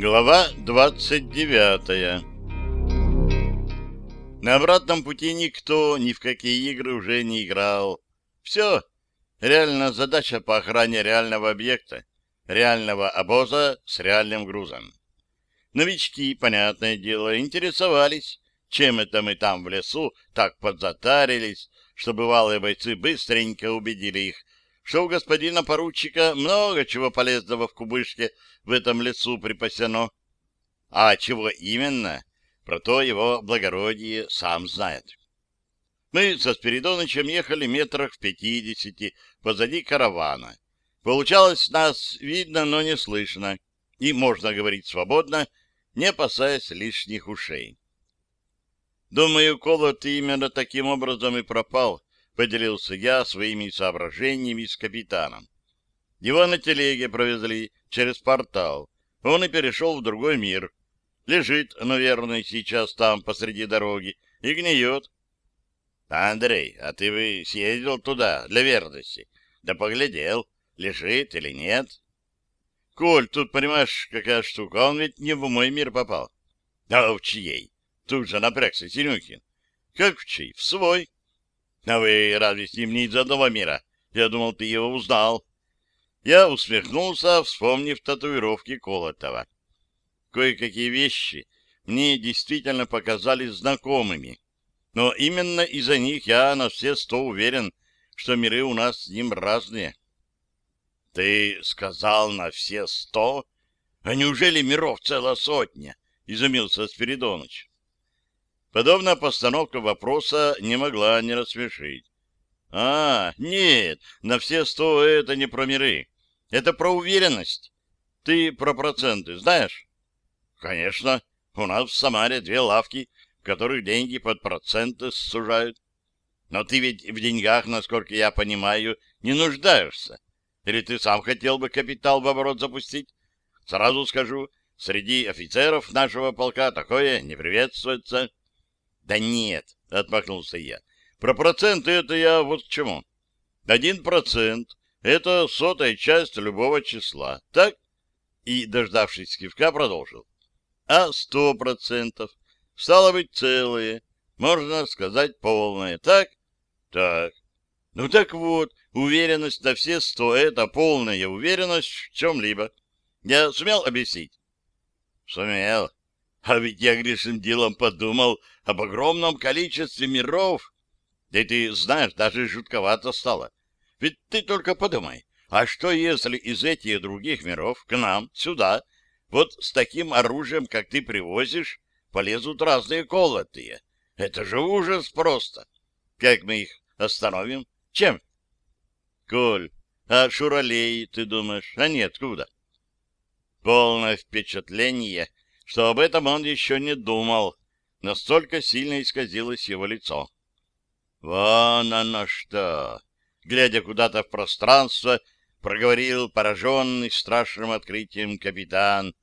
Глава 29 На обратном пути никто ни в какие игры уже не играл. Все. Реально задача по охране реального объекта, реального обоза с реальным грузом. Новички, понятное дело, интересовались, чем это мы там в лесу так подзатарились, что бывалые бойцы быстренько убедили их, что у господина поручика много чего полезного в кубышке в этом лесу припасено. А чего именно, про то его благородие сам знает. Мы со Спиридонычем ехали метрах в пятидесяти позади каравана. Получалось нас видно, но не слышно, и можно говорить свободно, не опасаясь лишних ушей. Думаю, Колот именно таким образом и пропал, поделился я своими соображениями с капитаном. Его на телеге провезли через портал. Он и перешел в другой мир. Лежит, наверное, сейчас там, посреди дороги, и гниет. — Андрей, а ты бы съездил туда для верности? Да поглядел, лежит или нет? — Коль, тут понимаешь, какая штука, он ведь не в мой мир попал. — А в чьей? Тут же напрягся Синюхин. — Как в чей? В свой. А вы разве с ним не из одного мира? Я думал, ты его узнал. Я усмехнулся, вспомнив татуировки Колотова. Кое-какие вещи мне действительно показались знакомыми. Но именно из-за них я на все сто уверен, что миры у нас с ним разные. — Ты сказал на все сто? А неужели миров целая сотня? — изумился Спиридоныч. Подобная постановка вопроса не могла не рассмешить. «А, нет, на все сто это не про миры. Это про уверенность. Ты про проценты знаешь?» «Конечно. У нас в Самаре две лавки, в которых деньги под проценты сужают. Но ты ведь в деньгах, насколько я понимаю, не нуждаешься. Или ты сам хотел бы капитал в оборот запустить? Сразу скажу, среди офицеров нашего полка такое не приветствуется». Да нет, отмахнулся я. Про проценты это я вот к чему. Один процент — это сотая часть любого числа, так? И, дождавшись кивка, продолжил. А сто процентов стало быть целые, можно сказать полное, так? Так. Ну так вот, уверенность на все сто — это полная уверенность в чем-либо. Я сумел объяснить? Сумел. А ведь я грешным делом подумал об огромном количестве миров. Да ты знаешь, даже жутковато стало. Ведь ты только подумай, а что если из этих других миров к нам, сюда, вот с таким оружием, как ты привозишь, полезут разные колотые? Это же ужас просто. Как мы их остановим? Чем? Коль, а шуралей, ты думаешь, они откуда? Полное впечатление что об этом он еще не думал. Настолько сильно исказилось его лицо. «Вон оно что!» Глядя куда-то в пространство, проговорил пораженный страшным открытием капитан.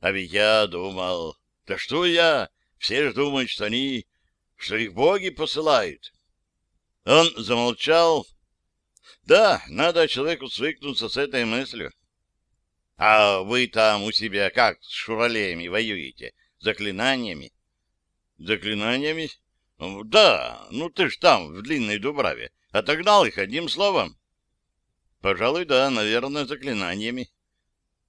А ведь я думал... Да что я? Все же думают, что они... что их боги посылают. Он замолчал. Да, надо человеку свыкнуться с этой мыслью. А вы там у себя как с шуралеями воюете? Заклинаниями? Заклинаниями? Да, ну ты ж там, в длинной дубраве. Отогнал их одним словом. Пожалуй, да, наверное, заклинаниями.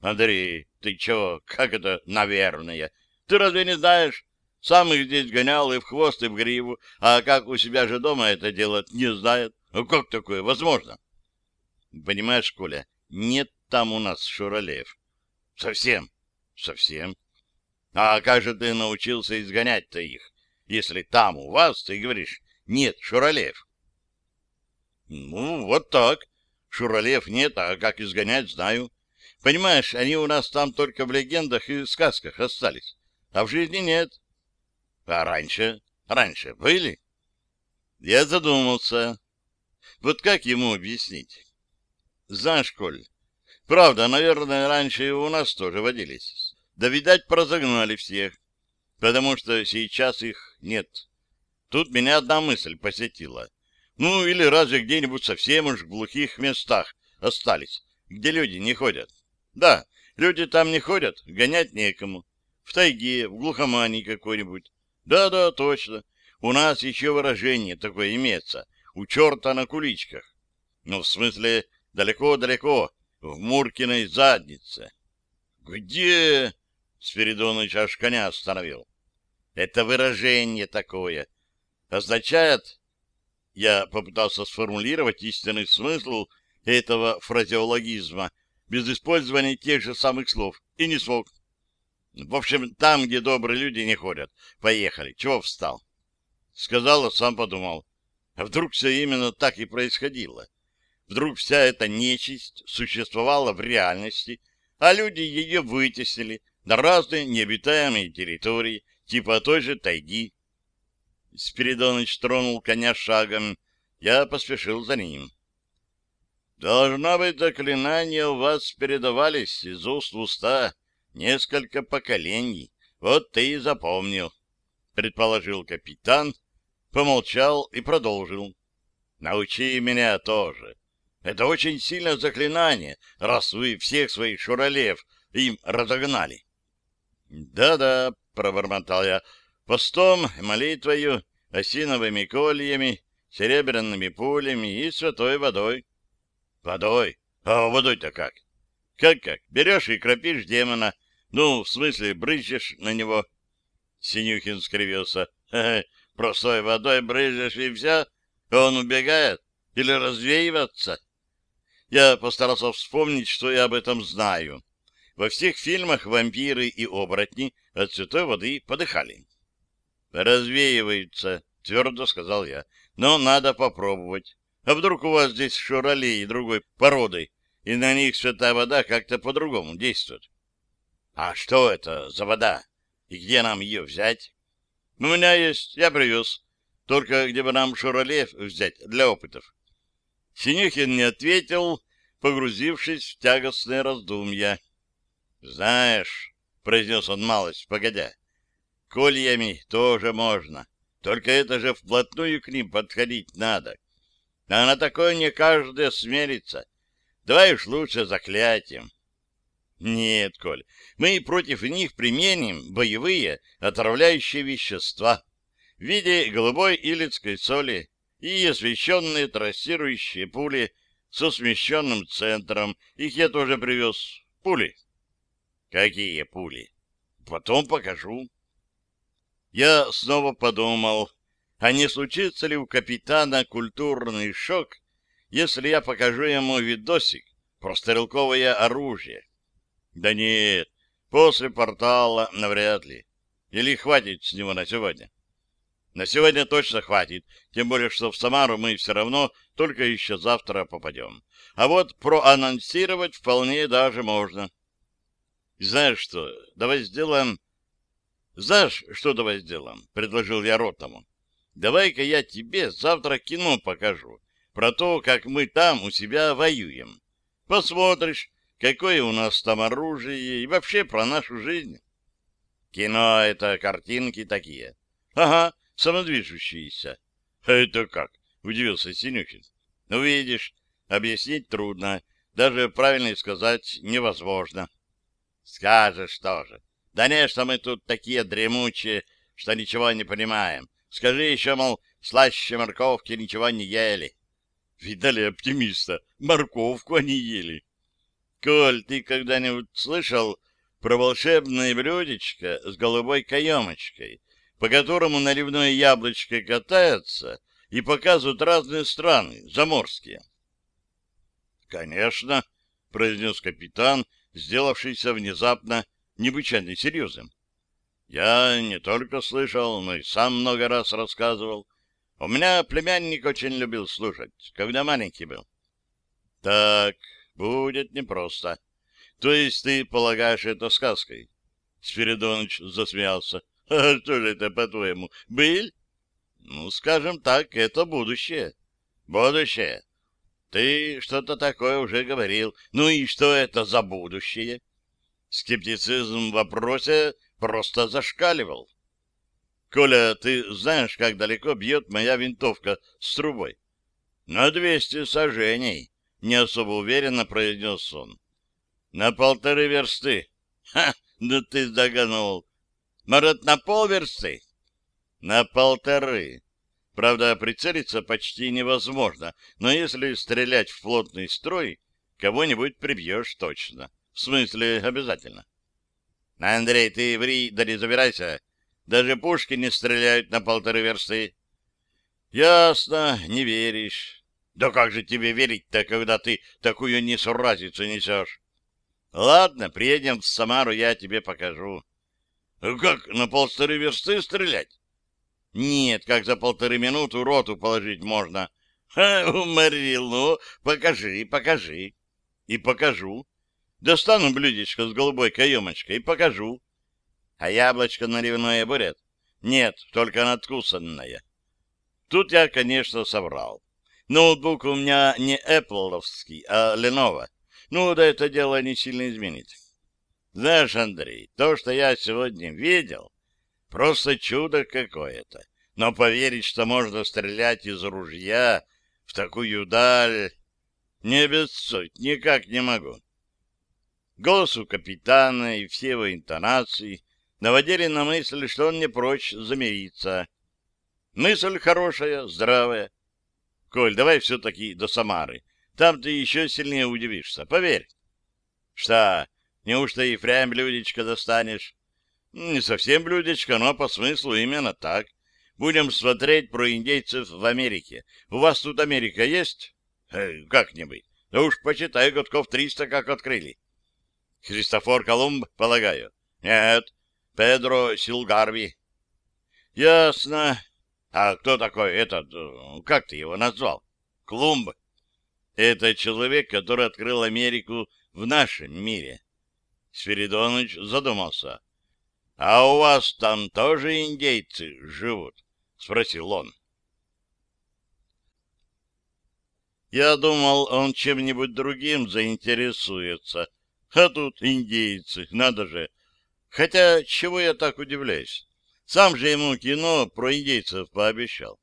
Андрей, ты чего? Как это «наверное»? Ты разве не знаешь? Сам их здесь гонял и в хвост, и в гриву, а как у себя же дома это делать, не знает. Ну как такое возможно? Понимаешь, Коля, нет там у нас Шуралеев? Совсем. Совсем. А как же ты научился изгонять-то их, если там у вас, ты говоришь, нет Шуралеев? Ну, вот так. Шуралеев нет, а как изгонять, знаю. Понимаешь, они у нас там только в легендах и сказках остались, а в жизни нет. А раньше? Раньше были? Я задумался. Вот как ему объяснить? Знаешь, Коль, Правда, наверное, раньше и у нас тоже водились. Да, видать, прозагнали всех, потому что сейчас их нет. Тут меня одна мысль посетила. Ну, или разве где-нибудь совсем уж в глухих местах остались, где люди не ходят? Да, Люди там не ходят, гонять некому. В тайге, в глухомании какой-нибудь. Да-да, точно. У нас еще выражение такое имеется. У черта на куличках. Ну, в смысле, далеко-далеко, в Муркиной заднице. Где? Спиридоныч аж коня остановил. Это выражение такое. Означает... Я попытался сформулировать истинный смысл этого фразеологизма без использования тех же самых слов, и не смог. В общем, там, где добрые люди не ходят. Поехали. Чего встал? Сказал, а сам подумал. А вдруг все именно так и происходило? Вдруг вся эта нечисть существовала в реальности, а люди ее вытеснили на разные необитаемые территории, типа той же тайги. Спиридоныч тронул коня шагом. Я поспешил за ним. Должно быть, заклинания у вас передавались из уст в уста несколько поколений. Вот ты и запомнил, — предположил капитан, помолчал и продолжил. Научи меня тоже. Это очень сильное заклинание, раз вы всех своих шуралев им разогнали. Да-да, пробормотал я, постом, молитвою, осиновыми кольями, серебряными пулями и святой водой. Водой? А водой-то как? Как-как? Берешь и кропишь демона. Ну, в смысле, брызжешь на него. Синюхин скривился. Простой водой брызжешь и все? Он убегает? Или развеиваться? Я постарался вспомнить, что я об этом знаю. Во всех фильмах вампиры и оборотни от святой воды подыхали. «Развеиваются», — твердо сказал я. «Но надо попробовать. А вдруг у вас здесь шуралеи другой породы, и на них святая вода как-то по-другому действует? А что это за вода? И где нам ее взять? У меня есть, я привез. Только где бы нам шуралеев взять для опытов? Синюхин не ответил, погрузившись в тягостное раздумья. Знаешь, — произнес он малость, погодя, — кольями тоже можно. Только это же вплотную к ним подходить надо. А на такое не каждый осмелится. Давай уж лучше заклятием. Нет, Коль, мы против них применим боевые отравляющие вещества в виде голубой илицкой соли и освещенные трассирующие пули со смещенным центром. Их я тоже привез. Пули. Какие пули? Потом покажу. Я снова подумал, а не случится ли у капитана культурный шок, если я покажу ему видосик про стрелковое оружие? Да нет, после портала навряд ли. Или хватит с него на сегодня? На сегодня точно хватит, тем более, что в Самару мы все равно только еще завтра попадем. А вот проанонсировать вполне даже можно. Знаешь что, давай сделаем... Знаешь, что давай сделаем? Предложил я Ротому. Давай-ка я тебе завтра кино покажу про то, как мы там у себя воюем. Посмотришь, какое у нас там оружие и вообще про нашу жизнь. Кино — это картинки такие. Ага, самодвижущиеся. Это как? — удивился Синюхин. Ну, видишь, объяснить трудно, даже правильно сказать невозможно. Скажешь тоже. Да не, что мы тут такие дремучие, что ничего не понимаем. Скажи еще, мол, слаще морковки ничего не ели. Видали оптимиста? Морковку они ели. Коль, ты когда-нибудь слышал про волшебное блюдечко с голубой каемочкой, по которому наливное яблочко катается и показывают разные страны, заморские? — Конечно, — произнес капитан, сделавшийся внезапно необычайно серьезным. Я не только слышал, но и сам много раз рассказывал. У меня племянник очень любил слушать, когда маленький был. Так, будет непросто. То есть ты полагаешь это сказкой? Спиридоныч засмеялся. А что же это, по-твоему, быль? Ну, скажем так, это будущее. Будущее. Ты что-то такое уже говорил. Ну и что это за будущее? Скептицизм в вопросе просто зашкаливал. «Коля, ты знаешь, как далеко бьет моя винтовка с трубой?» «На двести сажений», — не особо уверенно произнес он. На полторы версты. Ха, ну ты заганул. Может, на полверсты? На полторы. Правда, прицелиться почти невозможно, но если стрелять в плотный строй, кого-нибудь прибьешь точно. В смысле, обязательно. Андрей, ты ври, да не забирайся. Даже пушки не стреляют на полторы версты. Ясно, не веришь. Да как же тебе верить-то, когда ты такую несуразицу несешь? Ладно, приедем в Самару, я тебе покажу. Как, на полторы версты стрелять? Нет, как за полторы минуты роту положить можно. Ха, уморил, ну, покажи, покажи. И покажу. Достану блюдечко с голубой каемочкой и покажу. А яблочко наливное будет? Нет, только надкусанное. Тут я, конечно, соврал. Ноутбук у меня не Apple'овский, а Lenovo. Ну, да это дело не сильно изменит. Знаешь, Андрей, то, что я сегодня видел, просто чудо какое-то. Но поверить, что можно стрелять из ружья в такую даль, не обессудь, никак не могу. Голос у капитана и все его интонации наводили на мысль, что он не прочь замириться. Мысль хорошая, здравая. Коль, давай все-таки до Самары. Там ты еще сильнее удивишься, поверь. Что, неужто и прям блюдечко достанешь? Не совсем блюдечко, но по смыслу именно так. Будем смотреть про индейцев в Америке. У вас тут Америка есть? Э, как-нибудь. Да уж почитай, годков триста как открыли. Христофор Колумб, полагаю? Нет, Педро Силгарви. Ясно. А кто такой этот, э, как ты его назвал? Клумб. Это человек, который открыл Америку в нашем мире. Спиридоныч задумался. — А у вас там тоже индейцы живут? — спросил он. Я думал, он чем-нибудь другим заинтересуется. А тут индейцы, надо же. Хотя, чего я так удивляюсь? Сам же ему кино про индейцев пообещал.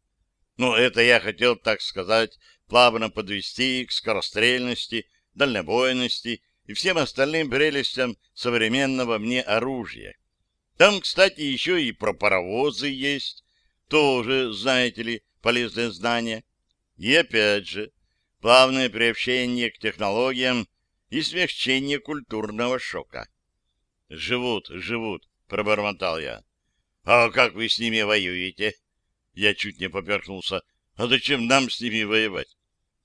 Ну, это я хотел, так сказать, плавно подвести к скорострельности, дальнобойности и всем остальным прелестям современного мне оружия. Там, кстати, еще и про паровозы есть, тоже, знаете ли, полезное знание. И опять же, плавное приобщение к технологиям и смягчение культурного шока. «Живут, живут», — пробормотал я. А как вы с ними воюете? Я чуть не поперхнулся. А зачем нам с ними воевать?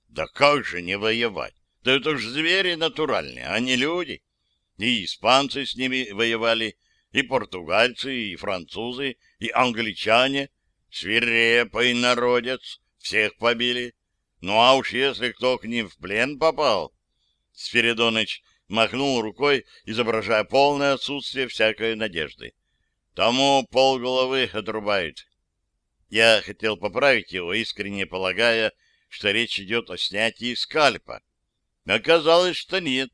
Да как же не воевать? Да это ж звери натуральные, а не люди. И испанцы с ними воевали, и португальцы, и французы, и англичане. Свирепый народец, всех побили. Ну а уж если кто к ним в плен попал... Спиридоныч махнул рукой, изображая полное отсутствие всякой надежды. Тому полголовы отрубают. Я хотел поправить его, искренне полагая, что речь идет о снятии скальпа. Оказалось, что нет.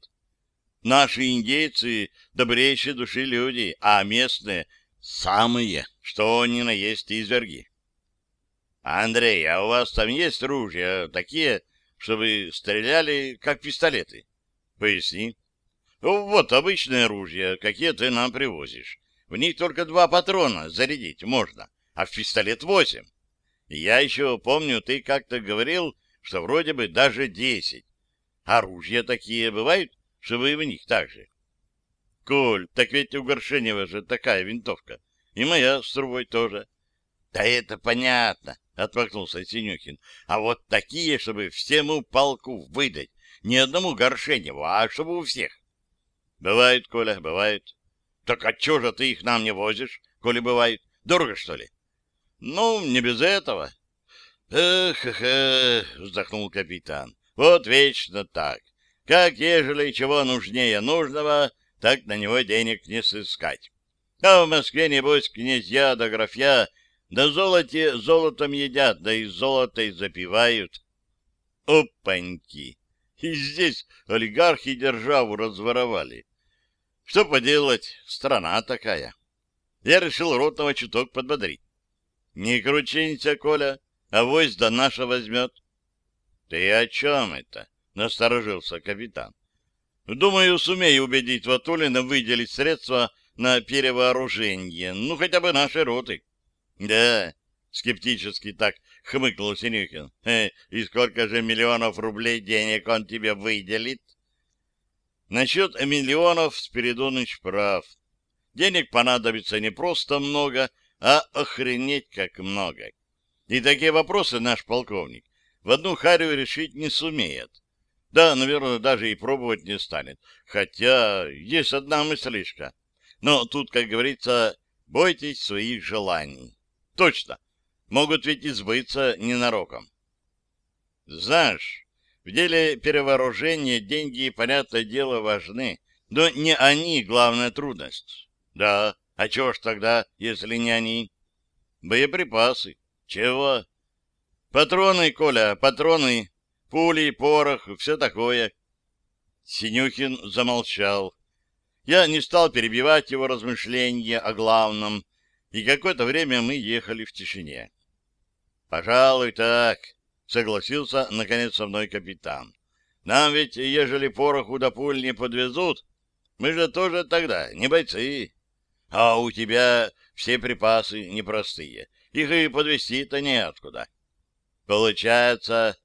Наши индейцы — добрейшие души люди, а местные — самые, что они на есть изверги. — Андрей, а у вас там есть ружья такие, чтобы стреляли, как пистолеты? — Поясни. — Вот обычное ружье, какие ты нам привозишь. В них только два патрона зарядить можно, а в пистолет восемь. Я еще помню, ты как-то говорил, что вроде бы даже десять. Оружия такие бывают, чтобы и в них так же. Коль, так ведь у Горшенева же такая винтовка. И моя с трубой тоже. Да это понятно, отмахнулся Синюхин. А вот такие, чтобы всему полку выдать. Не одному Горшеневу, а чтобы у всех. Бывает, Коля, бывает. Так отчего же ты их нам не возишь, коли бывает? Дорого, что ли? Ну, не без этого. Эх, эх, эх, вздохнул капитан. Вот вечно так. Как ежели чего нужнее нужного, так на него денег не сыскать. А в Москве, небось, князья да графья да золоте золотом едят, да и золотой запивают. Опаньки! И здесь олигархи державу разворовали. Что поделать, страна такая. Я решил ротного чуток подбодрить. Не кручинься, Коля, а вось до наша возьмет. Ты о чем это? Насторожился капитан. Думаю, сумею убедить Ватулина выделить средства на перевооружение, ну, хотя бы нашей роты. Да, скептически так хмыкнул Синюхин. Э, и сколько же миллионов рублей денег он тебе выделит? Насчет миллионов Спиридоныч прав. Денег понадобится не просто много, а охренеть как много. И такие вопросы наш полковник в одну харю решить не сумеет. Да, наверное, даже и пробовать не станет. Хотя есть одна мыслишка. Но тут, как говорится, бойтесь своих желаний. Точно. Могут ведь избыться ненароком. Знаешь, в деле перевооружения деньги, понятное дело, важны, но не они главная трудность. Да, а чего ж тогда, если не они? Боеприпасы. Чего? Патроны, Коля, патроны, пули, порох, все такое. Синюхин замолчал. Я не стал перебивать его размышления о главном, и какое-то время мы ехали в тишине. «Пожалуй, так», — согласился, наконец, со мной капитан. «Нам ведь, ежели пороху до пуль не подвезут, мы же тоже тогда не бойцы. А у тебя все припасы непростые, их и подвезти-то неоткуда. Получается,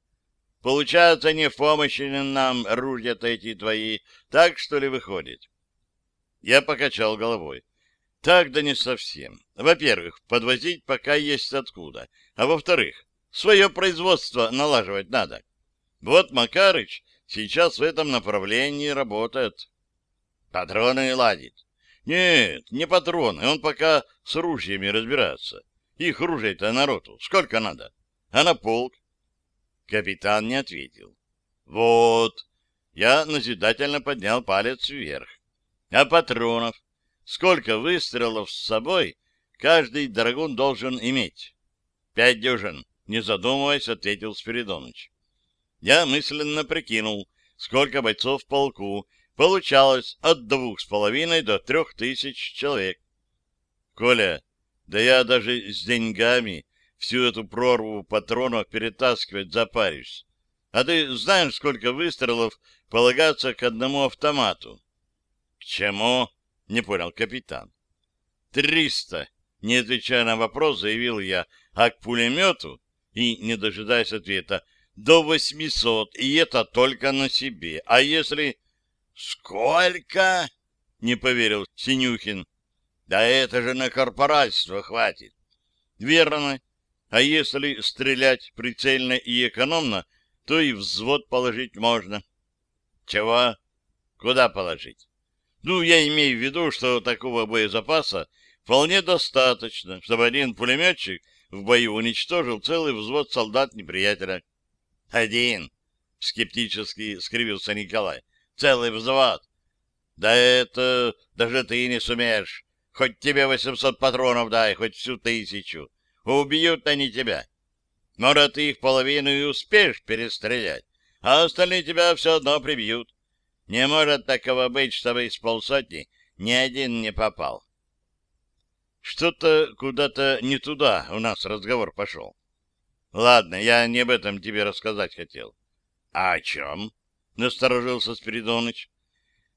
получается, не в помощи нам ружья-то эти твои, так что ли выходит?» Я покачал головой. Так да не совсем. Во-первых, подвозить пока есть откуда, а во-вторых, свое производство налаживать надо. Вот Макарыч сейчас в этом направлении работает. Патроны ладит. Нет, не патроны, он пока с ружьями разбирается. Их ружей-то народу сколько надо? А на полк? Капитан не ответил. Вот. Я назидательно поднял палец вверх. А патронов? Сколько выстрелов с собой каждый драгун должен иметь? Пять дюжин, не задумываясь, ответил Спиридоныч. Я мысленно прикинул, сколько бойцов в полку. Получалось от двух с половиной до трех тысяч человек. Коля, да я даже с деньгами всю эту прорву патронов перетаскивать запаришься. А ты знаешь, сколько выстрелов полагается к одному автомату? чему? — не понял капитан. «Триста!» — не отвечая на вопрос, заявил я. «А к пулемету?» И, не дожидаясь ответа, «До восьмисот, и это только на себе. А если...» «Сколько?» — не поверил Синюхин. «Да это же на корпорацию хватит». «Верно. А если стрелять прицельно и экономно, то и взвод положить можно». «Чего? Куда положить?» Ну, я имею в виду, что такого боезапаса вполне достаточно, чтобы один пулеметчик в бою уничтожил целый взвод солдат неприятеля. Один, скептически скривился Николай. Целый взвод. Да это даже ты не сумеешь. Хоть тебе восемьсот патронов дай, хоть всю тысячу. Убьют они тебя. Может, их половину и успеешь перестрелять, а остальные тебя все одно прибьют. Не может такого быть, чтобы из полсотни ни один не попал. Что-то куда-то не туда у нас разговор пошел. Ладно, я не об этом тебе рассказать хотел. А о чем? Насторожился Спиридоныч.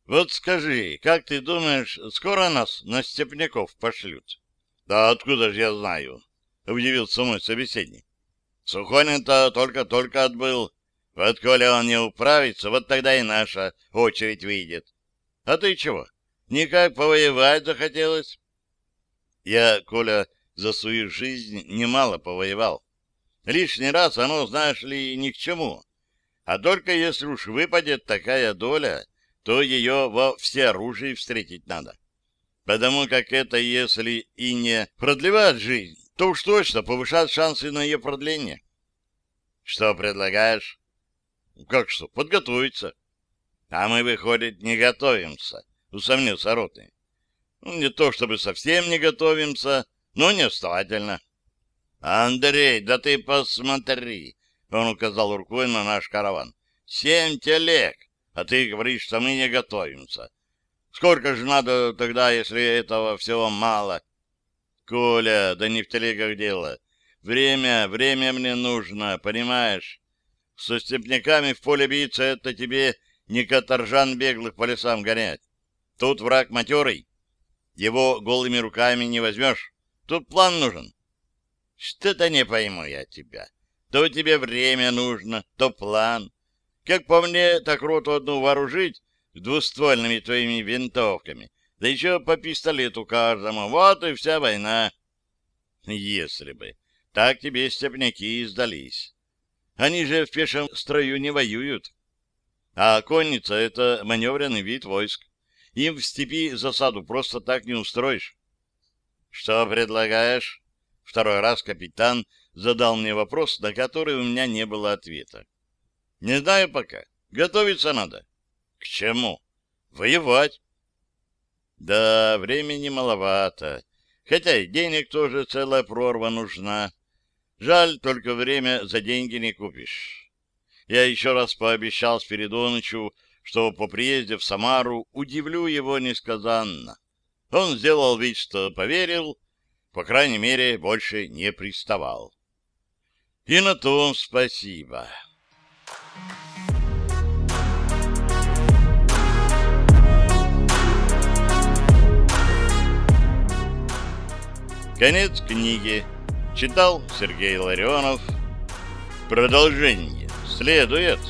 Вот скажи, как ты думаешь, скоро нас на степняков пошлют? Да откуда же я знаю? Удивился мой собеседник. Сухонин-то только-только отбыл. Вот коли он не управится, вот тогда и наша очередь выйдет. А ты чего? Никак повоевать захотелось? Я, Коля, за свою жизнь немало повоевал. Лишний раз оно, знаешь ли, ни к чему. А только если уж выпадет такая доля, то ее во всеоружии встретить надо. Потому как это, если и не продлевает жизнь, то уж точно повышает шансы на ее продление. Что предлагаешь? Как что, подготовиться. А мы, выходит, не готовимся, усомнился Ротный. Ну, не то чтобы совсем не готовимся, но не основательно. Андрей, да ты посмотри, он указал рукой на наш караван. Семь телег, а ты говоришь, что мы не готовимся. Сколько же надо тогда, если этого всего мало? Коля, да не в телегах дело. Время, время мне нужно, понимаешь? Со степняками в поле биться — это тебе не каторжан беглых по лесам гонять. Тут враг матерый. Его голыми руками не возьмешь. Тут план нужен. Что-то не пойму я тебя. То тебе время нужно, то план. Как по мне, так роту одну вооружить двуствольными твоими винтовками, да еще по пистолету каждому. Вот и вся война. Если бы. Так тебе степняки сдались. Они же в пешем строю не воюют. А конница — это маневренный вид войск. Им в степи засаду просто так не устроишь. Что предлагаешь? Второй раз капитан задал мне вопрос, на который у меня не было ответа. Не знаю пока. Готовиться надо. К чему? Воевать. Да, времени маловато. Хотя и денег тоже целая прорва нужна. Жаль, только время за деньги не купишь. Я еще раз пообещал Спиридонычу, что по приезде в Самару удивлю его несказанно. Он сделал вид, что поверил, по крайней мере, больше не приставал. И на том спасибо. Конец книги. Читал Сергей Ларионов. Продолжение следует.